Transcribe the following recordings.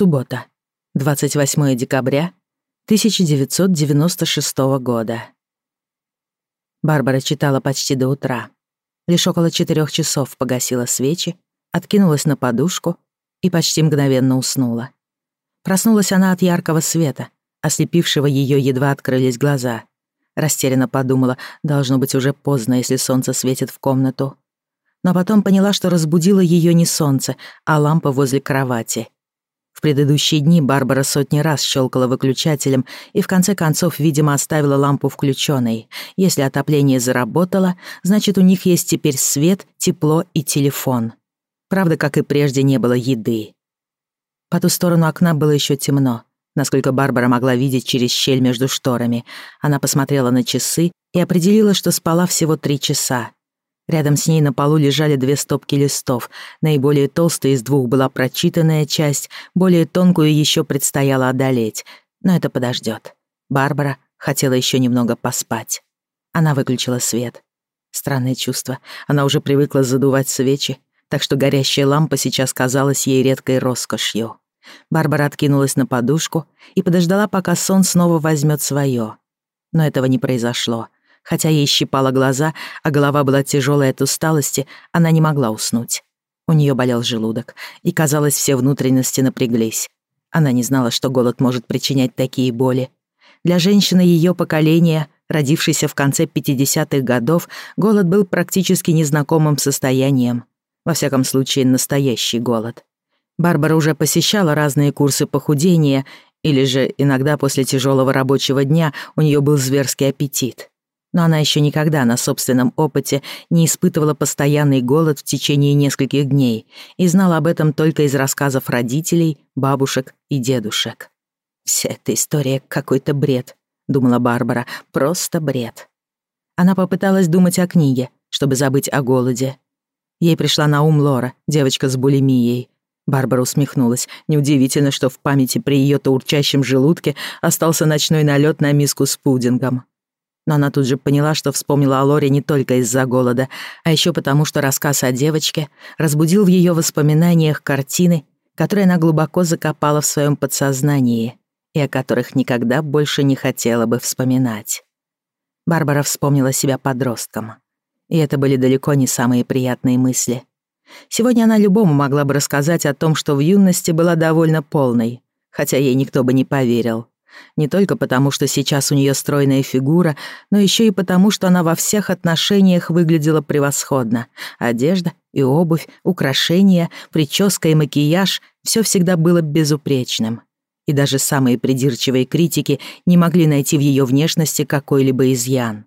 Суббота, 28 декабря 1996 года. Барбара читала почти до утра. Лишь около четырех часов погасила свечи, откинулась на подушку и почти мгновенно уснула. Проснулась она от яркого света, ослепившего ее едва открылись глаза. Растерянно подумала, должно быть уже поздно, если солнце светит в комнату. Но потом поняла, что разбудило ее не солнце, а лампа возле кровати — в предыдущие дни Барбара сотни раз щелкала выключателем и в конце концов, видимо, оставила лампу включенной. Если отопление заработало, значит, у них есть теперь свет, тепло и телефон. Правда, как и прежде, не было еды. По ту сторону окна было еще темно, насколько Барбара могла видеть через щель между шторами. Она посмотрела на часы и определила, что спала всего три часа. Рядом с ней на полу лежали две стопки листов. Наиболее толстая из двух была прочитанная часть, более тонкую еще предстояло одолеть. Но это подождет. Барбара хотела еще немного поспать. Она выключила свет. Странное чувство. Она уже привыкла задувать свечи, так что горящая лампа сейчас казалась ей редкой роскошью. Барбара откинулась на подушку и подождала, пока сон снова возьмет свое. Но этого не произошло. Хотя ей щипало глаза, а голова была тяжелой от усталости, она не могла уснуть. У нее болел желудок, и, казалось, все внутренности напряглись. Она не знала, что голод может причинять такие боли. Для женщины ее поколения, родившейся в конце 50-х годов, голод был практически незнакомым состоянием. Во всяком случае, настоящий голод. Барбара уже посещала разные курсы похудения, или же иногда после тяжелого рабочего дня у нее был зверский аппетит но она еще никогда на собственном опыте не испытывала постоянный голод в течение нескольких дней и знала об этом только из рассказов родителей, бабушек и дедушек. «Вся эта история — какой-то бред», — думала Барбара, — «просто бред». Она попыталась думать о книге, чтобы забыть о голоде. Ей пришла на ум Лора, девочка с булимией. Барбара усмехнулась. Неудивительно, что в памяти при ее то урчащем желудке остался ночной налет на миску с пудингом. Но она тут же поняла, что вспомнила о Лоре не только из-за голода, а еще потому, что рассказ о девочке разбудил в ее воспоминаниях картины, которые она глубоко закопала в своем подсознании и о которых никогда больше не хотела бы вспоминать. Барбара вспомнила себя подростком. И это были далеко не самые приятные мысли. Сегодня она любому могла бы рассказать о том, что в юности была довольно полной, хотя ей никто бы не поверил. Не только потому, что сейчас у нее стройная фигура, но еще и потому, что она во всех отношениях выглядела превосходно. Одежда и обувь, украшения, прическа и макияж — все всегда было безупречным. И даже самые придирчивые критики не могли найти в ее внешности какой-либо изъян.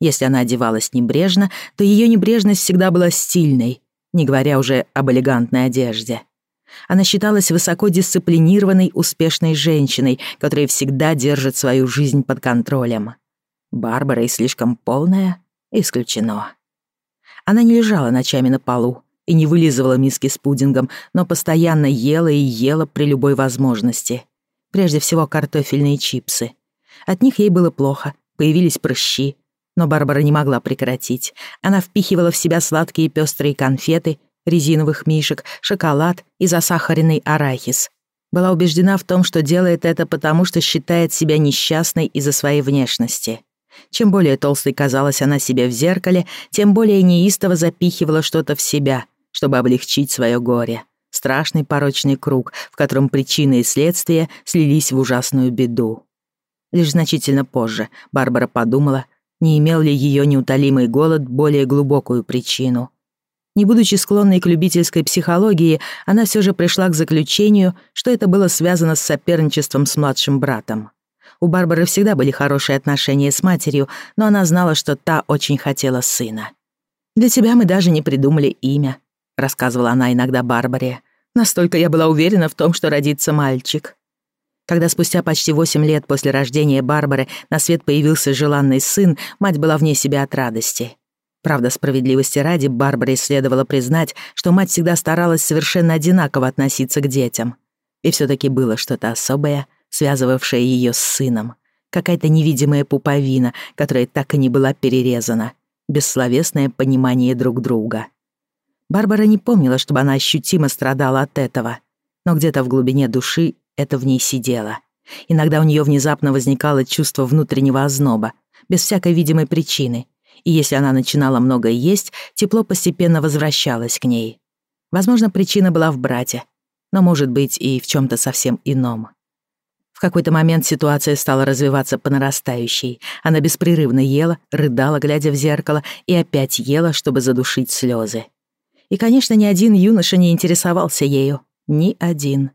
Если она одевалась небрежно, то ее небрежность всегда была стильной, не говоря уже об элегантной одежде. Она считалась высоко дисциплинированной, успешной женщиной, которая всегда держит свою жизнь под контролем. Барбара и слишком полная исключено. Она не лежала ночами на полу и не вылизывала миски с пудингом, но постоянно ела и ела при любой возможности. Прежде всего картофельные чипсы. От них ей было плохо, появились прыщи, но Барбара не могла прекратить. Она впихивала в себя сладкие пестрые конфеты резиновых мишек, шоколад и засахаренный арахис. Была убеждена в том, что делает это потому, что считает себя несчастной из-за своей внешности. Чем более толстой казалась она себе в зеркале, тем более неистово запихивала что-то в себя, чтобы облегчить свое горе. Страшный порочный круг, в котором причины и следствия слились в ужасную беду. Лишь значительно позже Барбара подумала, не имел ли ее неутолимый голод более глубокую причину, не будучи склонной к любительской психологии, она все же пришла к заключению, что это было связано с соперничеством с младшим братом. У Барбары всегда были хорошие отношения с матерью, но она знала, что та очень хотела сына. «Для тебя мы даже не придумали имя», — рассказывала она иногда Барбаре. «Настолько я была уверена в том, что родится мальчик». Когда спустя почти восемь лет после рождения Барбары на свет появился желанный сын, мать была вне себя от радости. Правда, справедливости ради Барбаре следовало признать, что мать всегда старалась совершенно одинаково относиться к детям. И все таки было что-то особое, связывавшее ее с сыном. Какая-то невидимая пуповина, которая так и не была перерезана. Бессловесное понимание друг друга. Барбара не помнила, чтобы она ощутимо страдала от этого. Но где-то в глубине души это в ней сидело. Иногда у нее внезапно возникало чувство внутреннего озноба, без всякой видимой причины — и если она начинала много есть, тепло постепенно возвращалось к ней. Возможно, причина была в брате, но, может быть, и в чем то совсем ином. В какой-то момент ситуация стала развиваться по нарастающей. Она беспрерывно ела, рыдала, глядя в зеркало, и опять ела, чтобы задушить слезы. И, конечно, ни один юноша не интересовался ею. Ни один.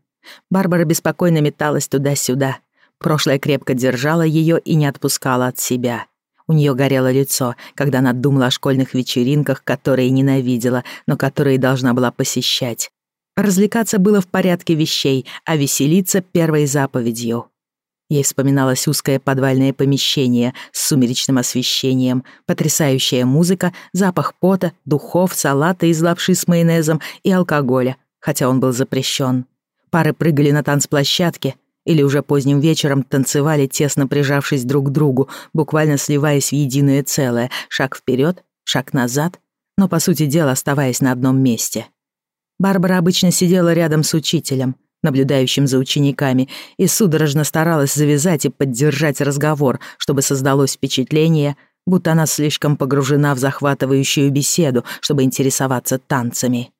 Барбара беспокойно металась туда-сюда. Прошлое крепко держало ее и не отпускало от себя. У нее горело лицо, когда она думала о школьных вечеринках, которые ненавидела, но которые должна была посещать. Развлекаться было в порядке вещей, а веселиться — первой заповедью. Ей вспоминалось узкое подвальное помещение с сумеречным освещением, потрясающая музыка, запах пота, духов, салата из лапши с майонезом и алкоголя, хотя он был запрещен. Пары прыгали на танцплощадке — или уже поздним вечером танцевали, тесно прижавшись друг к другу, буквально сливаясь в единое целое, шаг вперед, шаг назад, но, по сути дела, оставаясь на одном месте. Барбара обычно сидела рядом с учителем, наблюдающим за учениками, и судорожно старалась завязать и поддержать разговор, чтобы создалось впечатление, будто она слишком погружена в захватывающую беседу, чтобы интересоваться танцами.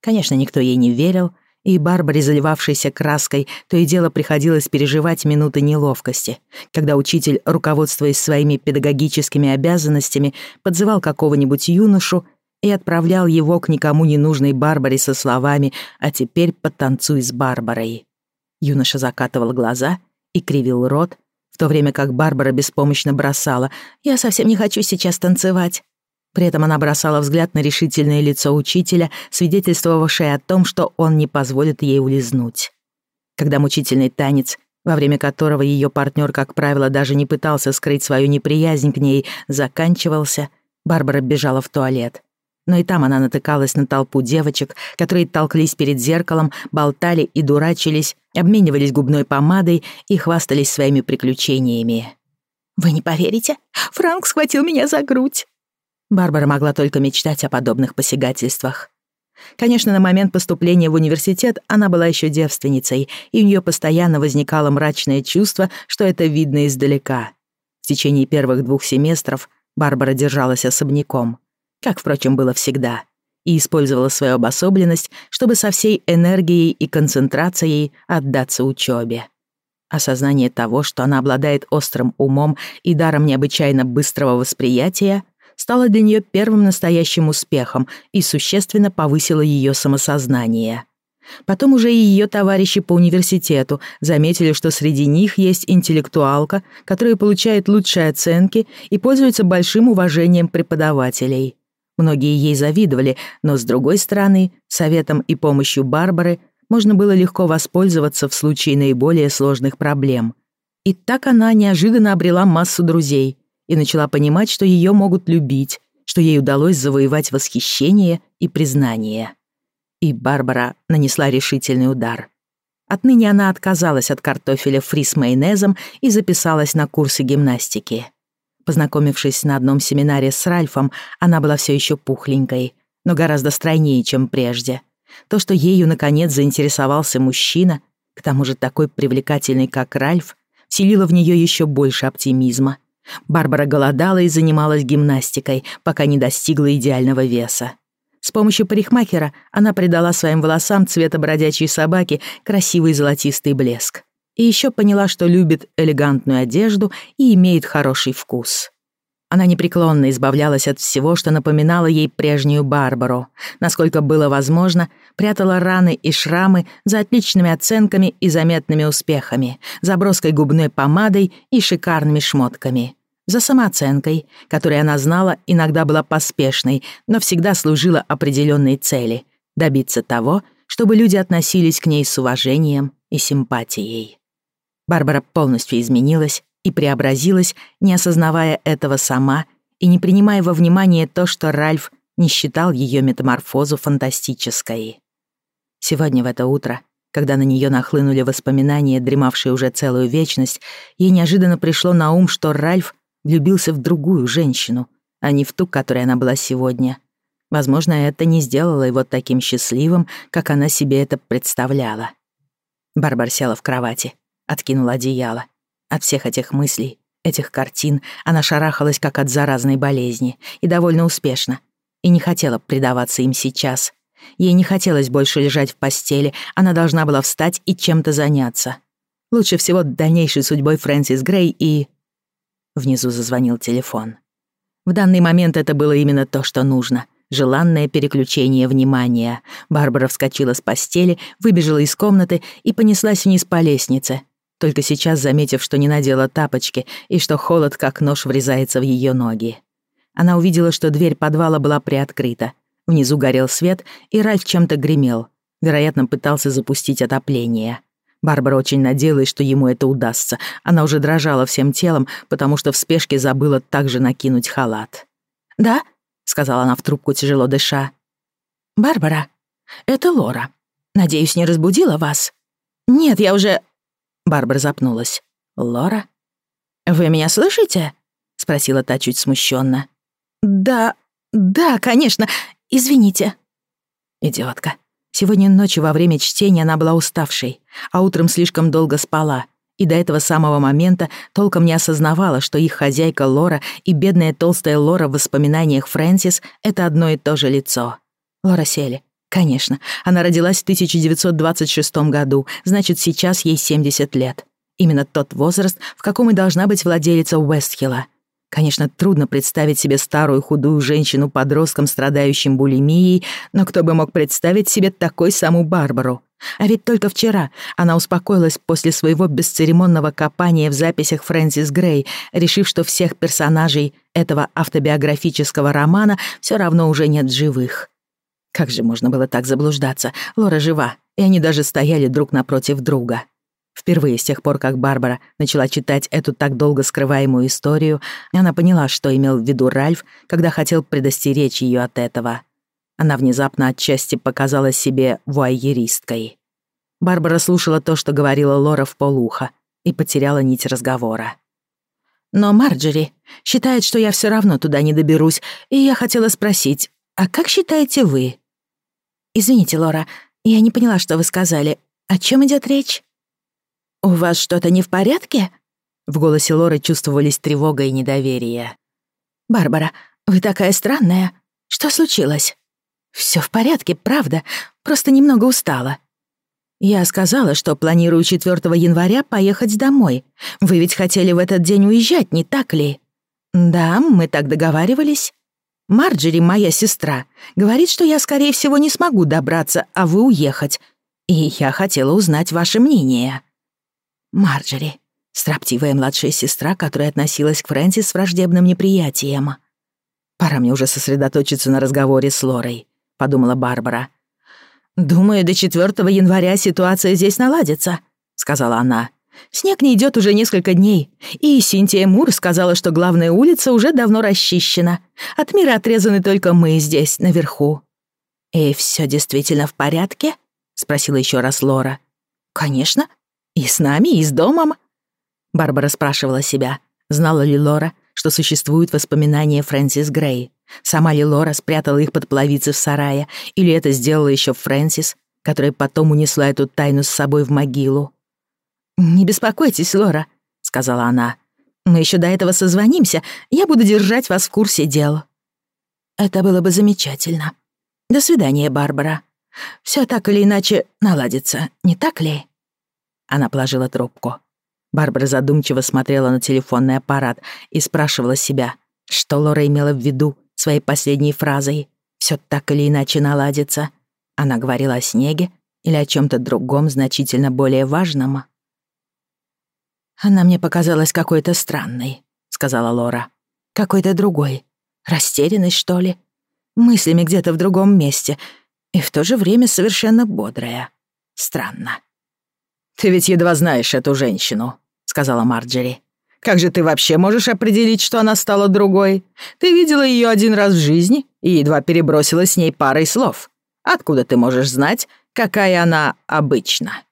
Конечно, никто ей не верил, и Барбаре, заливавшейся краской, то и дело приходилось переживать минуты неловкости, когда учитель, руководствуясь своими педагогическими обязанностями, подзывал какого-нибудь юношу и отправлял его к никому не нужной Барбаре со словами «А теперь потанцуй с Барбарой». Юноша закатывал глаза и кривил рот, в то время как Барбара беспомощно бросала «Я совсем не хочу сейчас танцевать». При этом она бросала взгляд на решительное лицо учителя, свидетельствовавшее о том, что он не позволит ей улизнуть. Когда мучительный танец, во время которого ее партнер, как правило, даже не пытался скрыть свою неприязнь к ней, заканчивался, Барбара бежала в туалет. Но и там она натыкалась на толпу девочек, которые толклись перед зеркалом, болтали и дурачились, обменивались губной помадой и хвастались своими приключениями. «Вы не поверите? Франк схватил меня за грудь!» Барбара могла только мечтать о подобных посягательствах. Конечно, на момент поступления в университет она была еще девственницей, и у нее постоянно возникало мрачное чувство, что это видно издалека. В течение первых двух семестров Барбара держалась особняком, как, впрочем, было всегда, и использовала свою обособленность, чтобы со всей энергией и концентрацией отдаться учебе. Осознание того, что она обладает острым умом и даром необычайно быстрого восприятия — стала для нее первым настоящим успехом и существенно повысила ее самосознание. Потом уже и ее товарищи по университету заметили, что среди них есть интеллектуалка, которая получает лучшие оценки и пользуется большим уважением преподавателей. Многие ей завидовали, но, с другой стороны, советом и помощью Барбары можно было легко воспользоваться в случае наиболее сложных проблем. И так она неожиданно обрела массу друзей – и начала понимать, что ее могут любить, что ей удалось завоевать восхищение и признание. И Барбара нанесла решительный удар. Отныне она отказалась от картофеля фри с майонезом и записалась на курсы гимнастики. Познакомившись на одном семинаре с Ральфом, она была все еще пухленькой, но гораздо стройнее, чем прежде. То, что ею, наконец, заинтересовался мужчина, к тому же такой привлекательный, как Ральф, вселило в нее еще больше оптимизма — Барбара голодала и занималась гимнастикой, пока не достигла идеального веса. С помощью парикмахера она придала своим волосам цвета бродячей собаки красивый золотистый блеск. И еще поняла, что любит элегантную одежду и имеет хороший вкус. Она непреклонно избавлялась от всего, что напоминало ей прежнюю Барбару. Насколько было возможно, прятала раны и шрамы за отличными оценками и заметными успехами, за броской губной помадой и шикарными шмотками. За самооценкой, которой она знала, иногда была поспешной, но всегда служила определенной цели — добиться того, чтобы люди относились к ней с уважением и симпатией. Барбара полностью изменилась и преобразилась, не осознавая этого сама и не принимая во внимание то, что Ральф не считал ее метаморфозу фантастической. Сегодня в это утро, когда на нее нахлынули воспоминания, дремавшие уже целую вечность, ей неожиданно пришло на ум, что Ральф влюбился в другую женщину, а не в ту, которой она была сегодня. Возможно, это не сделало его таким счастливым, как она себе это представляла. Барбар села в кровати, откинула одеяло от всех этих мыслей, этих картин она шарахалась как от заразной болезни и довольно успешно. И не хотела предаваться им сейчас. Ей не хотелось больше лежать в постели, она должна была встать и чем-то заняться. Лучше всего дальнейшей судьбой Фрэнсис Грей и... Внизу зазвонил телефон. В данный момент это было именно то, что нужно. Желанное переключение внимания. Барбара вскочила с постели, выбежала из комнаты и понеслась вниз по лестнице — только сейчас заметив, что не надела тапочки и что холод как нож врезается в ее ноги. Она увидела, что дверь подвала была приоткрыта. Внизу горел свет, и Ральф чем-то гремел. Вероятно, пытался запустить отопление. Барбара очень надеялась, что ему это удастся. Она уже дрожала всем телом, потому что в спешке забыла также накинуть халат. «Да?» — сказала она в трубку, тяжело дыша. «Барбара, это Лора. Надеюсь, не разбудила вас?» «Нет, я уже...» Барбара запнулась. «Лора?» «Вы меня слышите?» — спросила та чуть смущенно. «Да, да, конечно. Извините». «Идиотка. Сегодня ночью во время чтения она была уставшей, а утром слишком долго спала» и до этого самого момента толком не осознавала, что их хозяйка Лора и бедная толстая Лора в воспоминаниях Фрэнсис — это одно и то же лицо. Лора сели, Конечно, она родилась в 1926 году, значит, сейчас ей 70 лет. Именно тот возраст, в каком и должна быть владелица Уэстхилла. Конечно, трудно представить себе старую худую женщину-подростком, страдающим булимией, но кто бы мог представить себе такой саму Барбару? А ведь только вчера она успокоилась после своего бесцеремонного копания в записях Фрэнсис Грей, решив, что всех персонажей этого автобиографического романа все равно уже нет живых. Как же можно было так заблуждаться? Лора жива, и они даже стояли друг напротив друга. Впервые с тех пор, как Барбара начала читать эту так долго скрываемую историю, она поняла, что имел в виду Ральф, когда хотел предостеречь ее от этого. Она внезапно отчасти показала себе вуайеристкой. Барбара слушала то, что говорила Лора в полуха, и потеряла нить разговора. «Но Марджери считает, что я все равно туда не доберусь, и я хотела спросить, а как считаете вы?» «Извините, Лора, я не поняла, что вы сказали. О чем идет речь?» «У вас что-то не в порядке?» В голосе Лоры чувствовались тревога и недоверие. «Барбара, вы такая странная. Что случилось?» «Всё в порядке, правда. Просто немного устала». «Я сказала, что планирую 4 января поехать домой. Вы ведь хотели в этот день уезжать, не так ли?» «Да, мы так договаривались». Марджери, моя сестра, говорит, что я, скорее всего, не смогу добраться, а вы уехать. И я хотела узнать ваше мнение». «Марджери», строптивая младшая сестра, которая относилась к Фрэнси с враждебным неприятием. «Пора мне уже сосредоточиться на разговоре с Лорой», — подумала Барбара. «Думаю, до 4 января ситуация здесь наладится», — сказала она. Снег не идет уже несколько дней, и Синтия Мур сказала, что главная улица уже давно расчищена. От мира отрезаны только мы здесь, наверху. «И все действительно в порядке?» — спросила еще раз Лора. «Конечно. И с нами, и с домом». Барбара спрашивала себя, знала ли Лора, что существуют воспоминания Фрэнсис Грей. Сама ли Лора спрятала их под половицы в сарае, или это сделала еще Фрэнсис, которая потом унесла эту тайну с собой в могилу. «Не беспокойтесь, Лора», — сказала она. «Мы еще до этого созвонимся, я буду держать вас в курсе дел». «Это было бы замечательно. До свидания, Барбара. Все так или иначе наладится, не так ли?» Она положила трубку. Барбара задумчиво смотрела на телефонный аппарат и спрашивала себя, что Лора имела в виду своей последней фразой «Все так или иначе наладится». Она говорила о снеге или о чем то другом значительно более важном. «Она мне показалась какой-то странной», — сказала Лора. «Какой-то другой. Растерянность, что ли? Мыслями где-то в другом месте. И в то же время совершенно бодрая. Странно». «Ты ведь едва знаешь эту женщину», — сказала Марджери. «Как же ты вообще можешь определить, что она стала другой? Ты видела ее один раз в жизни и едва перебросила с ней парой слов. Откуда ты можешь знать, какая она обычно?»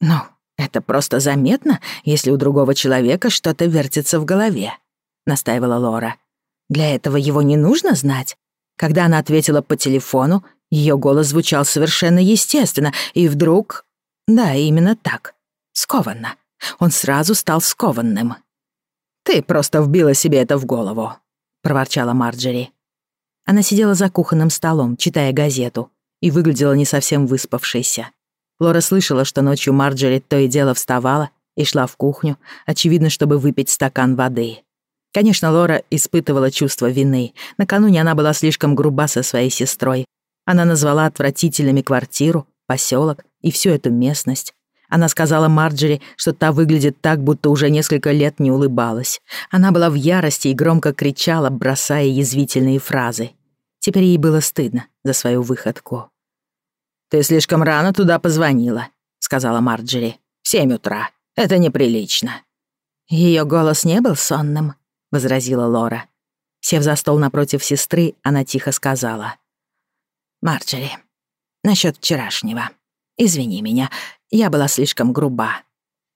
«Ну, это просто заметно, если у другого человека что-то вертится в голове», — настаивала Лора. «Для этого его не нужно знать». Когда она ответила по телефону, ее голос звучал совершенно естественно, и вдруг... Да, именно так. Скованно. Он сразу стал скованным. «Ты просто вбила себе это в голову», — проворчала Марджери. Она сидела за кухонным столом, читая газету, и выглядела не совсем выспавшейся. Лора слышала, что ночью Марджери то и дело вставала и шла в кухню, очевидно, чтобы выпить стакан воды. Конечно, Лора испытывала чувство вины. Накануне она была слишком груба со своей сестрой. Она назвала отвратительными квартиру, поселок и всю эту местность. Она сказала Марджери, что та выглядит так, будто уже несколько лет не улыбалась. Она была в ярости и громко кричала, бросая язвительные фразы. Теперь ей было стыдно за свою выходку. «Ты слишком рано туда позвонила», — сказала Марджери. «Семь утра. Это неприлично». Ее голос не был сонным», — возразила Лора. Сев за стол напротив сестры, она тихо сказала. «Марджери, насчет вчерашнего. Извини меня, я была слишком груба».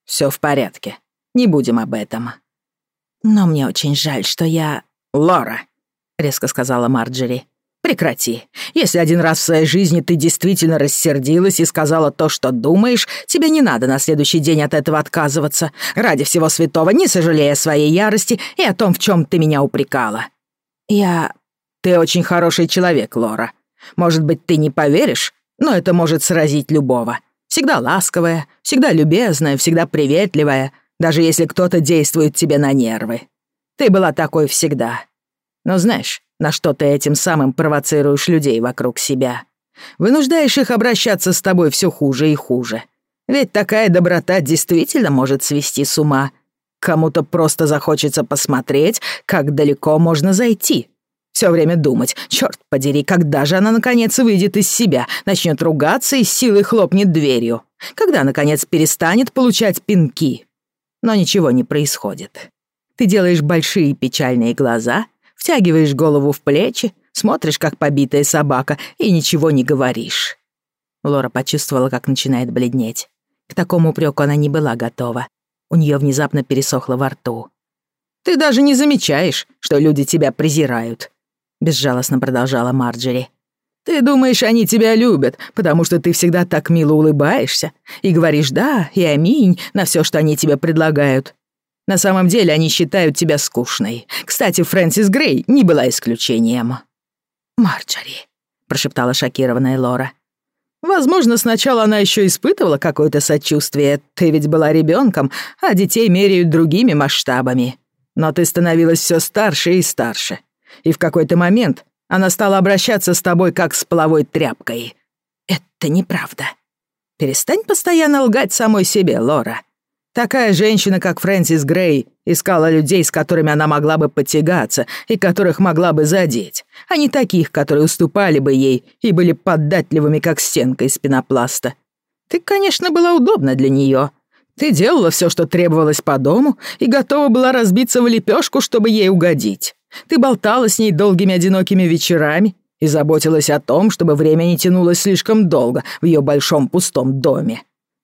Все в порядке. Не будем об этом». «Но мне очень жаль, что я...» «Лора», — резко сказала Марджери, Прекрати. Если один раз в своей жизни ты действительно рассердилась и сказала то, что думаешь, тебе не надо на следующий день от этого отказываться. Ради всего святого, не сожалея о своей ярости и о том, в чем ты меня упрекала. Я... Ты очень хороший человек, Лора. Может быть, ты не поверишь, но это может сразить любого. Всегда ласковая, всегда любезная, всегда приветливая, даже если кто-то действует тебе на нервы. Ты была такой всегда. Но знаешь, на что ты этим самым провоцируешь людей вокруг себя. Вынуждаешь их обращаться с тобой все хуже и хуже. Ведь такая доброта действительно может свести с ума. Кому-то просто захочется посмотреть, как далеко можно зайти. Все время думать, черт подери, когда же она наконец выйдет из себя, начнет ругаться и силой хлопнет дверью. Когда, наконец, перестанет получать пинки. Но ничего не происходит. Ты делаешь большие печальные глаза втягиваешь голову в плечи, смотришь, как побитая собака, и ничего не говоришь». Лора почувствовала, как начинает бледнеть. К такому упреку она не была готова. У нее внезапно пересохло во рту. «Ты даже не замечаешь, что люди тебя презирают», — безжалостно продолжала Марджери. «Ты думаешь, они тебя любят, потому что ты всегда так мило улыбаешься и говоришь «да» и «аминь» на все, что они тебе предлагают. На самом деле они считают тебя скучной. Кстати, Фрэнсис Грей не была исключением». «Марджори», — прошептала шокированная Лора. «Возможно, сначала она еще испытывала какое-то сочувствие. Ты ведь была ребенком, а детей меряют другими масштабами. Но ты становилась все старше и старше. И в какой-то момент она стала обращаться с тобой как с половой тряпкой». «Это неправда», Перестань постоянно лгать самой себе, Лора. Такая женщина, как Фрэнсис Грей, искала людей, с которыми она могла бы потягаться и которых могла бы задеть, а не таких, которые уступали бы ей и были податливыми, как стенка из пенопласта. Ты, конечно, была удобна для нее. Ты делала все, что требовалось по дому, и готова была разбиться в лепешку, чтобы ей угодить. Ты болтала с ней долгими одинокими вечерами и заботилась о том, чтобы время не тянулось слишком долго в ее большом пустом доме.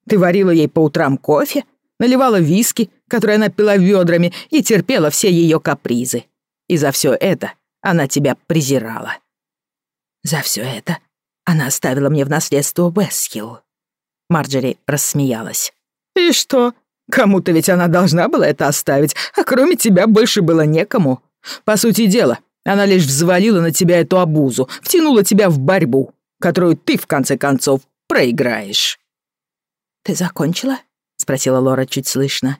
Ты варила ей по утрам кофе, наливала виски, которые она пила ведрами, и терпела все ее капризы. И за все это она тебя презирала. За все это она оставила мне в наследство Уэсхилл. Марджери рассмеялась. «И что? Кому-то ведь она должна была это оставить, а кроме тебя больше было некому. По сути дела, она лишь взвалила на тебя эту обузу, втянула тебя в борьбу, которую ты, в конце концов, проиграешь». «Ты закончила?» спросила Лора чуть слышно.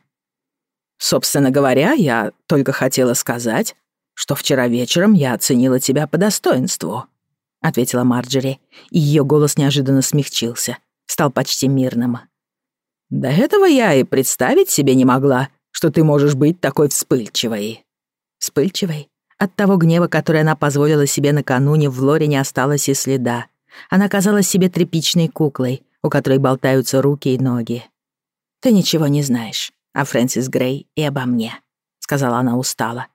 «Собственно говоря, я только хотела сказать, что вчера вечером я оценила тебя по достоинству», — ответила Марджери, и её голос неожиданно смягчился, стал почти мирным. «До этого я и представить себе не могла, что ты можешь быть такой вспыльчивой». «Вспыльчивой?» От того гнева, который она позволила себе накануне, в Лоре не осталось и следа. Она казалась себе тряпичной куклой, у которой болтаются руки и ноги. «Ты ничего не знаешь о Фрэнсис Грей и обо мне», — сказала она устало.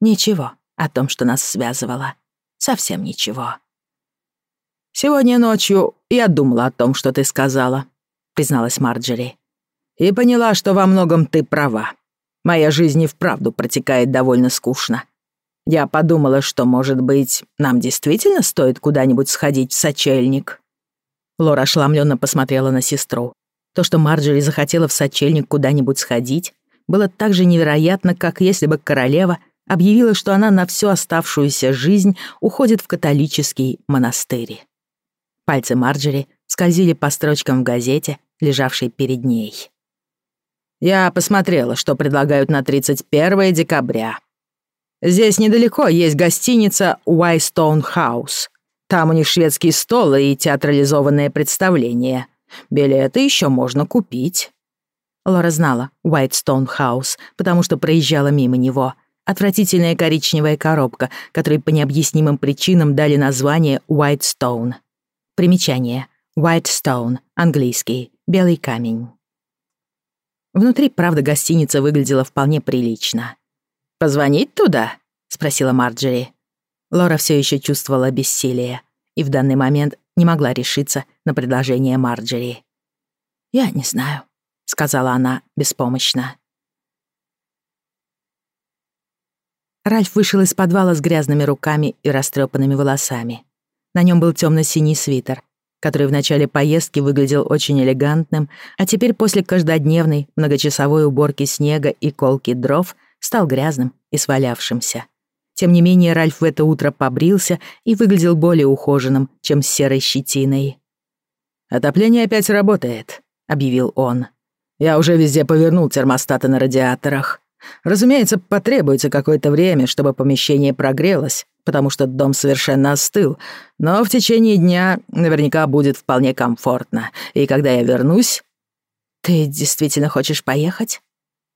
«Ничего о том, что нас связывало. Совсем ничего». «Сегодня ночью я думала о том, что ты сказала», — призналась Марджери. «И поняла, что во многом ты права. Моя жизнь и вправду протекает довольно скучно. Я подумала, что, может быть, нам действительно стоит куда-нибудь сходить в сочельник». Лора ошеломлённо посмотрела на сестру. То, что Марджери захотела в сочельник куда-нибудь сходить, было так же невероятно, как если бы королева объявила, что она на всю оставшуюся жизнь уходит в католический монастырь. Пальцы Марджери скользили по строчкам в газете, лежавшей перед ней. «Я посмотрела, что предлагают на 31 декабря. Здесь недалеко есть гостиница «Уайстоун Хаус». Там у них шведский стол и театрализованное представление. Билеты еще можно купить». Лора знала Уайтстоун Хаус, потому что проезжала мимо него. Отвратительная коричневая коробка, которой по необъяснимым причинам дали название Уайтстоун. Примечание. Уайтстоун, английский, белый камень. Внутри, правда, гостиница выглядела вполне прилично. «Позвонить туда?» — спросила Марджери. Лора все еще чувствовала бессилие, и в данный момент не могла решиться на предложение Марджери. «Я не знаю», — сказала она беспомощно. Ральф вышел из подвала с грязными руками и растрепанными волосами. На нем был темно синий свитер, который в начале поездки выглядел очень элегантным, а теперь после каждодневной многочасовой уборки снега и колки дров стал грязным и свалявшимся. Тем не менее, Ральф в это утро побрился и выглядел более ухоженным, чем с серой щетиной. «Отопление опять работает», — объявил он. «Я уже везде повернул термостаты на радиаторах. Разумеется, потребуется какое-то время, чтобы помещение прогрелось, потому что дом совершенно остыл, но в течение дня наверняка будет вполне комфортно. И когда я вернусь...» «Ты действительно хочешь поехать?»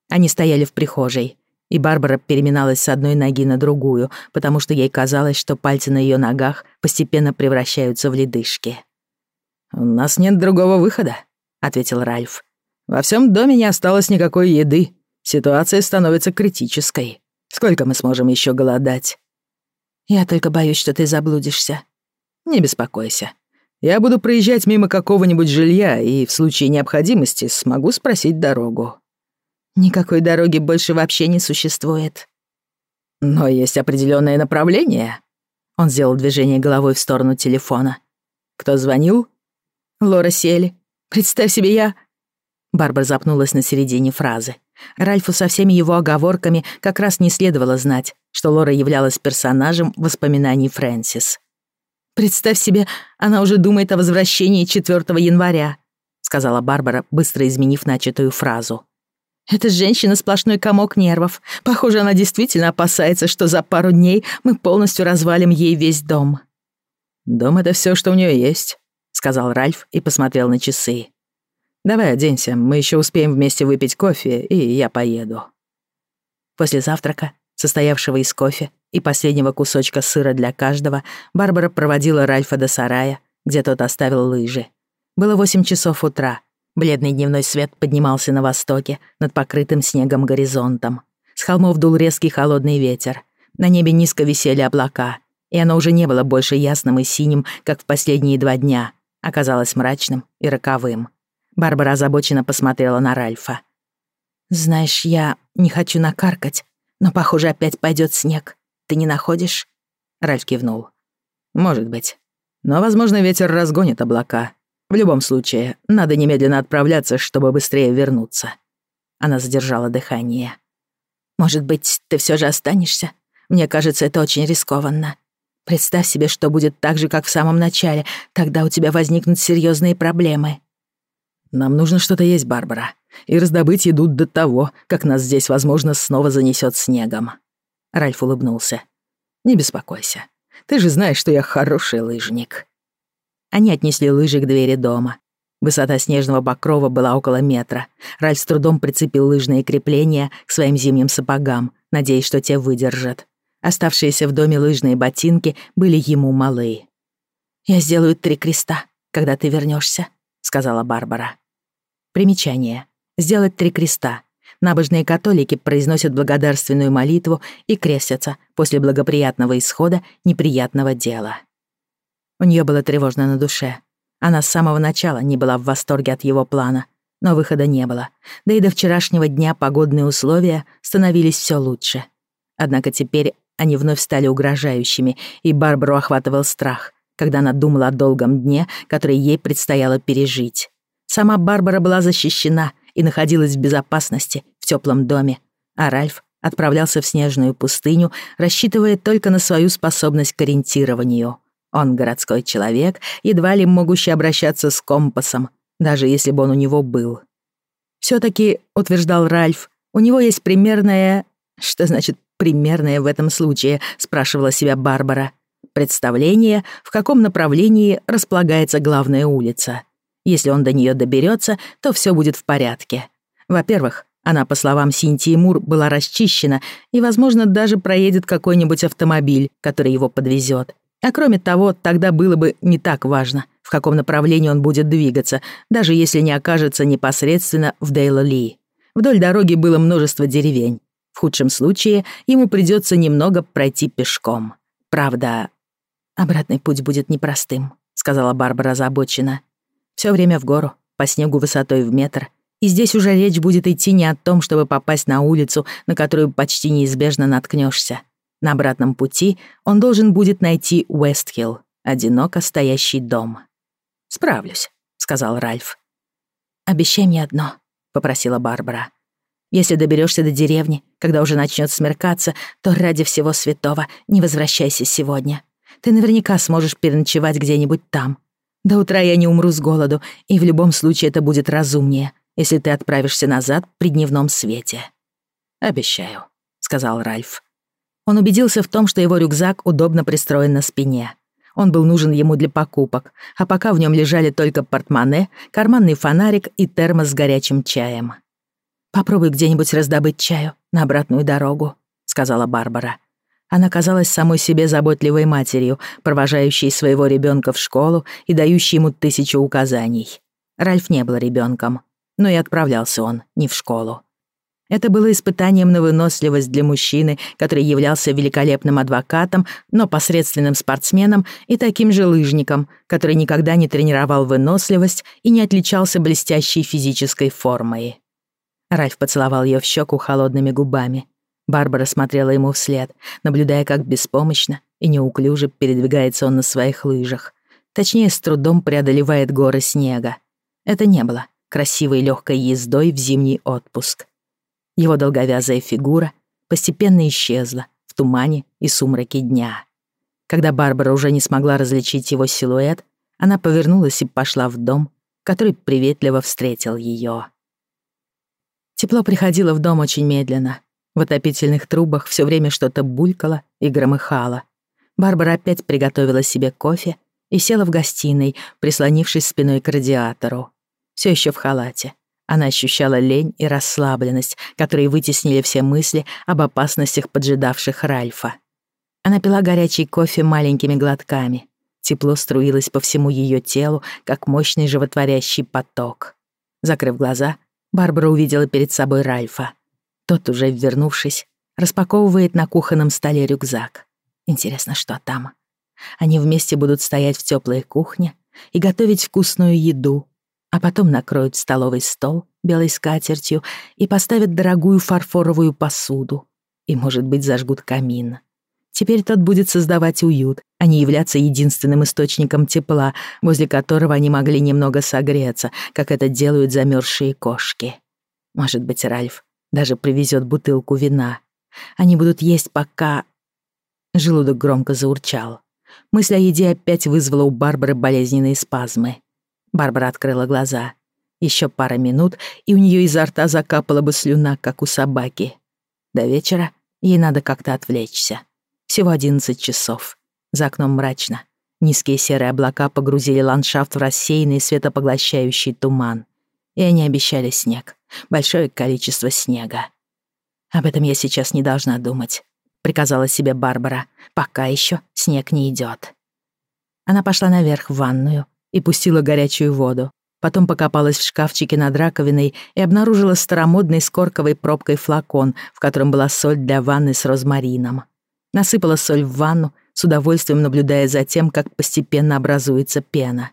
Они стояли в прихожей и Барбара переминалась с одной ноги на другую, потому что ей казалось, что пальцы на ее ногах постепенно превращаются в ледышки. «У нас нет другого выхода», — ответил Ральф. «Во всем доме не осталось никакой еды. Ситуация становится критической. Сколько мы сможем еще голодать?» «Я только боюсь, что ты заблудишься». «Не беспокойся. Я буду проезжать мимо какого-нибудь жилья и в случае необходимости смогу спросить дорогу». Никакой дороги больше вообще не существует. Но есть определенное направление. Он сделал движение головой в сторону телефона. Кто звонил? Лора Сели. Представь себе, я... Барбара запнулась на середине фразы. Ральфу со всеми его оговорками как раз не следовало знать, что Лора являлась персонажем воспоминаний Фрэнсис. «Представь себе, она уже думает о возвращении 4 января», сказала Барбара, быстро изменив начатую фразу. Эта женщина сплошной комок нервов. Похоже, она действительно опасается, что за пару дней мы полностью развалим ей весь дом. «Дом — это все, что у нее есть», — сказал Ральф и посмотрел на часы. «Давай оденься, мы еще успеем вместе выпить кофе, и я поеду». После завтрака, состоявшего из кофе и последнего кусочка сыра для каждого, Барбара проводила Ральфа до сарая, где тот оставил лыжи. Было восемь часов утра — Бледный дневной свет поднимался на востоке, над покрытым снегом горизонтом. С холмов дул резкий холодный ветер. На небе низко висели облака, и оно уже не было больше ясным и синим, как в последние два дня. Оказалось мрачным и роковым. Барбара озабоченно посмотрела на Ральфа. «Знаешь, я не хочу накаркать, но, похоже, опять пойдет снег. Ты не находишь?» Ральф кивнул. «Может быть. Но, возможно, ветер разгонит облака, в любом случае, надо немедленно отправляться, чтобы быстрее вернуться». Она задержала дыхание. «Может быть, ты все же останешься? Мне кажется, это очень рискованно. Представь себе, что будет так же, как в самом начале. Тогда у тебя возникнут серьезные проблемы». «Нам нужно что-то есть, Барбара, и раздобыть еду до того, как нас здесь, возможно, снова занесет снегом». Ральф улыбнулся. «Не беспокойся. Ты же знаешь, что я хороший лыжник». Они отнесли лыжи к двери дома. Высота снежного покрова была около метра. Ральф с трудом прицепил лыжные крепления к своим зимним сапогам, надеясь, что те выдержат. Оставшиеся в доме лыжные ботинки были ему малы. «Я сделаю три креста, когда ты вернешься, сказала Барбара. Примечание. Сделать три креста. Набожные католики произносят благодарственную молитву и крестятся после благоприятного исхода неприятного дела. У нее было тревожно на душе. Она с самого начала не была в восторге от его плана, но выхода не было. Да и до вчерашнего дня погодные условия становились все лучше. Однако теперь они вновь стали угрожающими, и Барбару охватывал страх, когда она думала о долгом дне, который ей предстояло пережить. Сама Барбара была защищена и находилась в безопасности в теплом доме, а Ральф отправлялся в снежную пустыню, рассчитывая только на свою способность к ориентированию — он городской человек, едва ли могущий обращаться с компасом, даже если бы он у него был. Все-таки, утверждал Ральф, у него есть примерное... Что значит «примерное» в этом случае, спрашивала себя Барбара. Представление, в каком направлении располагается главная улица. Если он до нее доберется, то все будет в порядке. Во-первых, она, по словам Синтии Мур, была расчищена и, возможно, даже проедет какой-нибудь автомобиль, который его подвезет. А кроме того, тогда было бы не так важно, в каком направлении он будет двигаться, даже если не окажется непосредственно в Дейла-Ли. Вдоль дороги было множество деревень. В худшем случае ему придется немного пройти пешком. Правда, обратный путь будет непростым, сказала Барбара озабоченно. Всё время в гору, по снегу высотой в метр. И здесь уже речь будет идти не о том, чтобы попасть на улицу, на которую почти неизбежно наткнешься. На обратном пути он должен будет найти Уэстхилл, одиноко стоящий дом. «Справлюсь», — сказал Ральф. «Обещай мне одно», — попросила Барбара. «Если доберешься до деревни, когда уже начнет смеркаться, то ради всего святого не возвращайся сегодня. Ты наверняка сможешь переночевать где-нибудь там. До утра я не умру с голоду, и в любом случае это будет разумнее, если ты отправишься назад при дневном свете». «Обещаю», — сказал Ральф. Он убедился в том, что его рюкзак удобно пристроен на спине. Он был нужен ему для покупок, а пока в нем лежали только портмоне, карманный фонарик и термос с горячим чаем. «Попробуй где-нибудь раздобыть чаю на обратную дорогу», — сказала Барбара. Она казалась самой себе заботливой матерью, провожающей своего ребенка в школу и дающей ему тысячу указаний. Ральф не был ребенком, но и отправлялся он не в школу. Это было испытанием на выносливость для мужчины, который являлся великолепным адвокатом, но посредственным спортсменом и таким же лыжником, который никогда не тренировал выносливость и не отличался блестящей физической формой. Ральф поцеловал ее в щеку холодными губами. Барбара смотрела ему вслед, наблюдая, как беспомощно и неуклюже передвигается он на своих лыжах. Точнее, с трудом преодолевает горы снега. Это не было красивой легкой ездой в зимний отпуск. Его долговязая фигура постепенно исчезла в тумане и сумраке дня. Когда Барбара уже не смогла различить его силуэт, она повернулась и пошла в дом, который приветливо встретил ее. Тепло приходило в дом очень медленно. В отопительных трубах все время что-то булькало и громыхало. Барбара опять приготовила себе кофе и села в гостиной, прислонившись спиной к радиатору. Все еще в халате. Она ощущала лень и расслабленность, которые вытеснили все мысли об опасностях, поджидавших Ральфа. Она пила горячий кофе маленькими глотками. Тепло струилось по всему ее телу, как мощный животворящий поток. Закрыв глаза, Барбара увидела перед собой Ральфа. Тот, уже вернувшись, распаковывает на кухонном столе рюкзак. Интересно, что там? Они вместе будут стоять в теплой кухне и готовить вкусную еду, а потом накроют столовый стол белой скатертью и поставят дорогую фарфоровую посуду. И, может быть, зажгут камин. Теперь тот будет создавать уют, а не являться единственным источником тепла, возле которого они могли немного согреться, как это делают замерзшие кошки. Может быть, Ральф даже привезет бутылку вина. Они будут есть пока... Желудок громко заурчал. Мысль о еде опять вызвала у Барбары болезненные спазмы. Барбара открыла глаза. Еще пара минут, и у нее изо рта закапала бы слюна, как у собаки. До вечера ей надо как-то отвлечься. Всего 11 часов. За окном мрачно. Низкие серые облака погрузили ландшафт в рассеянный светопоглощающий туман. И они обещали снег. Большое количество снега. «Об этом я сейчас не должна думать», — приказала себе Барбара. «Пока еще снег не идет. Она пошла наверх в ванную, и пустила горячую воду. Потом покопалась в шкафчике над раковиной и обнаружила старомодный с корковой пробкой флакон, в котором была соль для ванны с розмарином. Насыпала соль в ванну, с удовольствием наблюдая за тем, как постепенно образуется пена.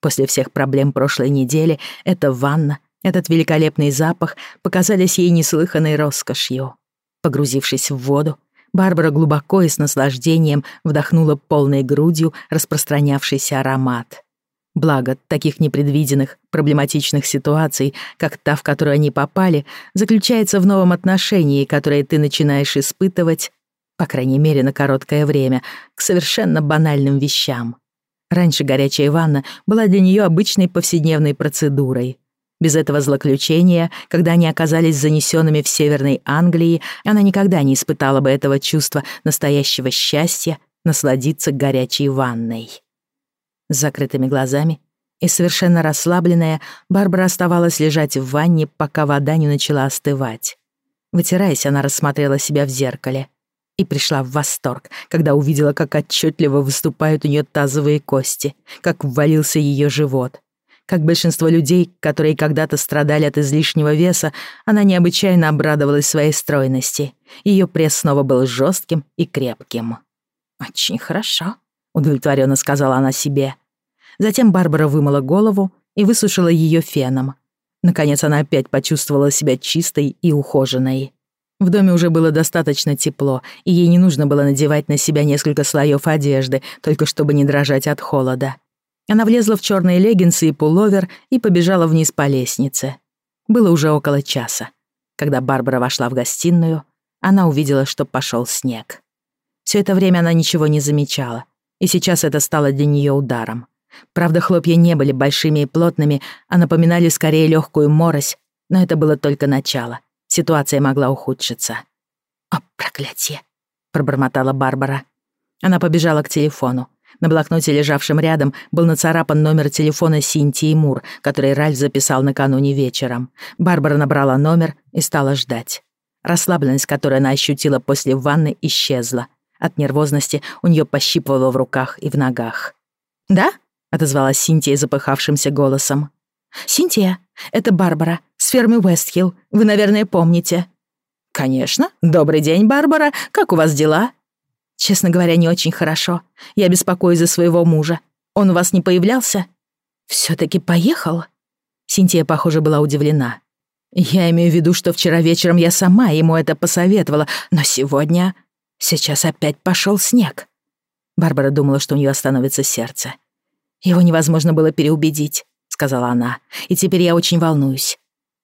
После всех проблем прошлой недели эта ванна, этот великолепный запах показались ей неслыханной роскошью. Погрузившись в воду, Барбара глубоко и с наслаждением вдохнула полной грудью распространявшийся аромат — Благо, таких непредвиденных, проблематичных ситуаций, как та, в которую они попали, заключается в новом отношении, которое ты начинаешь испытывать, по крайней мере, на короткое время, к совершенно банальным вещам. Раньше горячая ванна была для нее обычной повседневной процедурой. Без этого злоключения, когда они оказались занесенными в Северной Англии, она никогда не испытала бы этого чувства настоящего счастья насладиться горячей ванной. С закрытыми глазами и совершенно расслабленная, Барбара оставалась лежать в ванне, пока вода не начала остывать. Вытираясь, она рассмотрела себя в зеркале и пришла в восторг, когда увидела, как отчетливо выступают у нее тазовые кости, как ввалился ее живот. Как большинство людей, которые когда-то страдали от излишнего веса, она необычайно обрадовалась своей стройности. Ее пресс снова был жестким и крепким. «Очень хорошо», — удовлетворенно сказала она себе. Затем Барбара вымыла голову и высушила ее феном. Наконец она опять почувствовала себя чистой и ухоженной. В доме уже было достаточно тепло, и ей не нужно было надевать на себя несколько слоев одежды, только чтобы не дрожать от холода. Она влезла в черные леггинсы и пуловер и побежала вниз по лестнице. Было уже около часа. Когда Барбара вошла в гостиную, она увидела, что пошел снег. Все это время она ничего не замечала, и сейчас это стало для нее ударом. Правда, хлопья не были большими и плотными, а напоминали скорее легкую морось, но это было только начало. Ситуация могла ухудшиться. «О, проклятие!» — пробормотала Барбара. Она побежала к телефону. На блокноте, лежавшем рядом, был нацарапан номер телефона Синтии Мур, который Ральф записал накануне вечером. Барбара набрала номер и стала ждать. Расслабленность, которую она ощутила после ванны, исчезла. От нервозности у нее пощипывало в руках и в ногах. «Да?» отозвалась Синтия запыхавшимся голосом. «Синтия, это Барбара, с фермы Уэстхилл. Вы, наверное, помните». «Конечно. Добрый день, Барбара. Как у вас дела?» «Честно говоря, не очень хорошо. Я беспокоюсь за своего мужа. Он у вас не появлялся?» «Всё-таки поехал?» Синтия, похоже, была удивлена. «Я имею в виду, что вчера вечером я сама ему это посоветовала, но сегодня... Сейчас опять пошёл снег». Барбара думала, что у неё остановится сердце. «Его невозможно было переубедить», — сказала она. «И теперь я очень волнуюсь».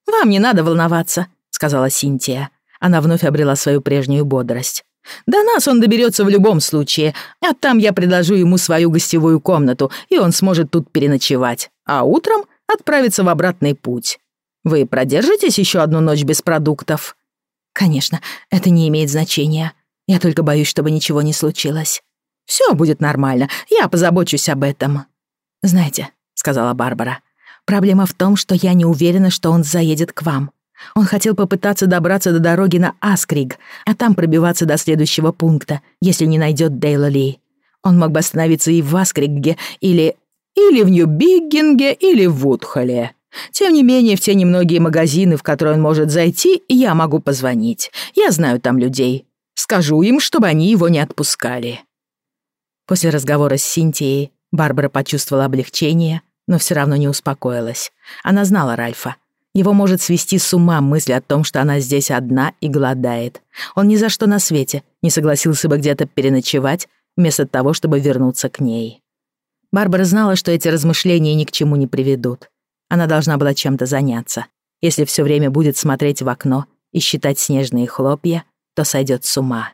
«Вам не надо волноваться», — сказала Синтия. Она вновь обрела свою прежнюю бодрость. «До нас он доберется в любом случае, а там я предложу ему свою гостевую комнату, и он сможет тут переночевать, а утром отправится в обратный путь. Вы продержитесь еще одну ночь без продуктов?» «Конечно, это не имеет значения. Я только боюсь, чтобы ничего не случилось». «Все будет нормально, я позабочусь об этом». «Знаете», — сказала Барбара, «проблема в том, что я не уверена, что он заедет к вам. Он хотел попытаться добраться до дороги на Аскриг, а там пробиваться до следующего пункта, если не найдет Дейла Ли. Он мог бы остановиться и в Аскригге, или... или в Нью-Биггинге, или в Вудхолле. Тем не менее, в те немногие магазины, в которые он может зайти, я могу позвонить. Я знаю там людей. Скажу им, чтобы они его не отпускали». После разговора с Синтией Барбара почувствовала облегчение, но все равно не успокоилась. Она знала Ральфа. Его может свести с ума мысль о том, что она здесь одна и голодает. Он ни за что на свете не согласился бы где-то переночевать, вместо того, чтобы вернуться к ней. Барбара знала, что эти размышления ни к чему не приведут. Она должна была чем-то заняться. Если все время будет смотреть в окно и считать снежные хлопья, то сойдет с ума.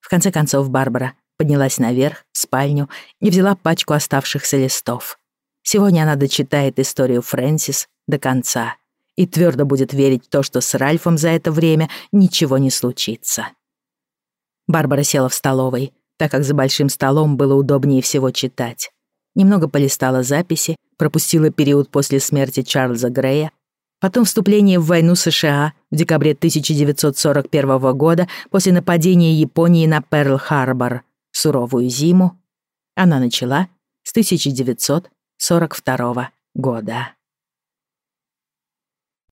В конце концов, Барбара поднялась наверх, в спальню и взяла пачку оставшихся листов. Сегодня она дочитает историю Фрэнсис до конца и твердо будет верить в то, что с Ральфом за это время ничего не случится. Барбара села в столовой, так как за большим столом было удобнее всего читать. Немного полистала записи, пропустила период после смерти Чарльза Грея, потом вступление в войну США в декабре 1941 года после нападения Японии на Перл-Харбор, суровую зиму она начала с 1942 года.